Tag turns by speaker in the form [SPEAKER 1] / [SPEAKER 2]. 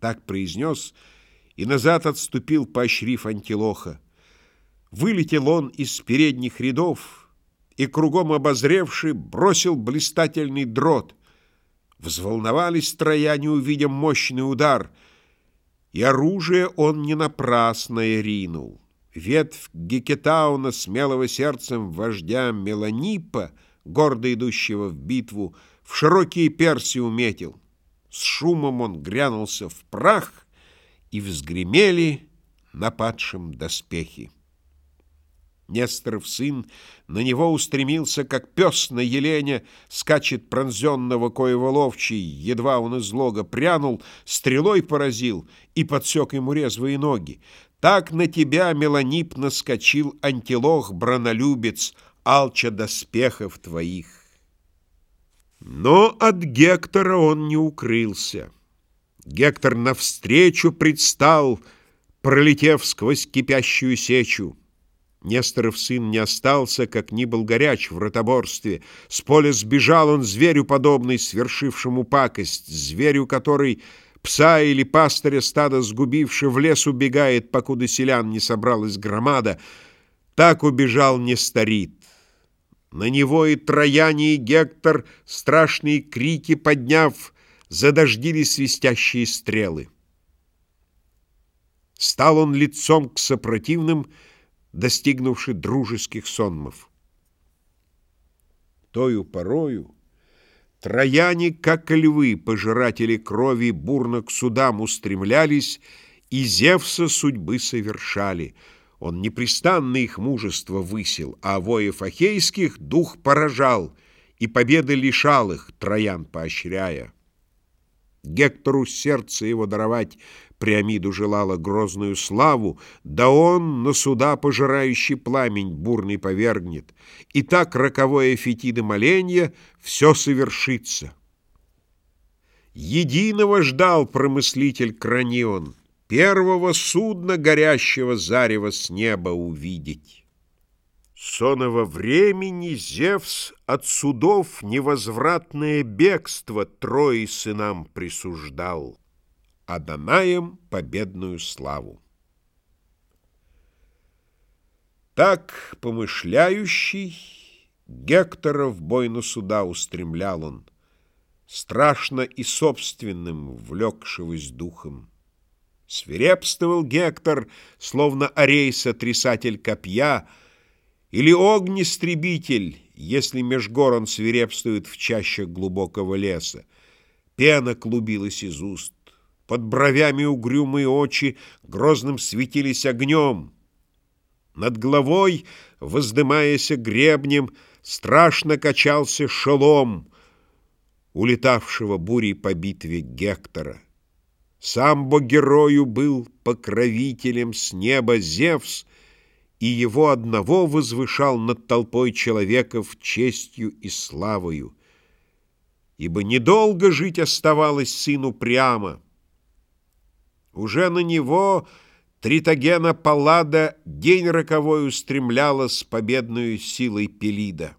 [SPEAKER 1] Так произнес и назад отступил, поощрив антилоха. Вылетел он из передних рядов и, кругом обозревший, бросил блистательный дрот. Взволновались трояне, увидя мощный удар, и оружие он не напрасное ринул. Ветвь Гекетауна, смелого сердцем вождя Меланипа, гордо идущего в битву, в широкие перси уметил. С шумом он грянулся в прах, и взгремели на падшем доспехи. Несторов сын на него устремился, как пес на елене, скачет пронзенного коего ловчий, едва он из лога прянул, стрелой поразил и подсек ему резвые ноги. Так на тебя, Меланип, наскочил антилох, бронолюбец, алча доспехов твоих. Но от Гектора он не укрылся. Гектор навстречу предстал, пролетев сквозь кипящую сечу. Несторов сын не остался, как ни был горяч в ротоборстве. С поля сбежал он зверю подобный, свершившему пакость, зверю, который пса или пастыря стада сгубивший в лес убегает, покуда селян не собралась громада. Так убежал Несторит. На него и Трояне, и Гектор, страшные крики подняв, задождили свистящие стрелы. Стал он лицом к сопротивным, достигнувши дружеских сонмов. Тою порою трояне, как львы, пожиратели крови, бурно к судам устремлялись и Зевса судьбы совершали. Он непрестанно их мужество высил, а воев ахейских дух поражал и победы лишал их, троян поощряя. Гектору сердце его даровать Приамиду желала грозную славу, да он на суда пожирающий пламень бурный повергнет, и так роковое фетиды моленья все совершится. Единого ждал промыслитель Кранион, первого судна горящего зарева с неба увидеть. Сонного времени Зевс от судов невозвратное бегство Трои сынам присуждал а Данаем победную славу. Так, помышляющий, Гектора в бой на суда устремлял он, Страшно и собственным влекшегося духом. Свирепствовал Гектор, словно арей сотрясатель копья, Или огнестребитель, если меж гор он свирепствует в чаще глубокого леса. Пена клубилась из уст, под бровями угрюмые очи грозным светились огнем. Над головой, воздымаясь гребнем, страшно качался шелом улетавшего бурей по битве Гектора. Сам богерою был покровителем с неба Зевс, и его одного возвышал над толпой человеков честью и славою. Ибо недолго жить оставалось сыну прямо — уже на него Тритогена Паллада день роковой устремляла с победной силой Пелида.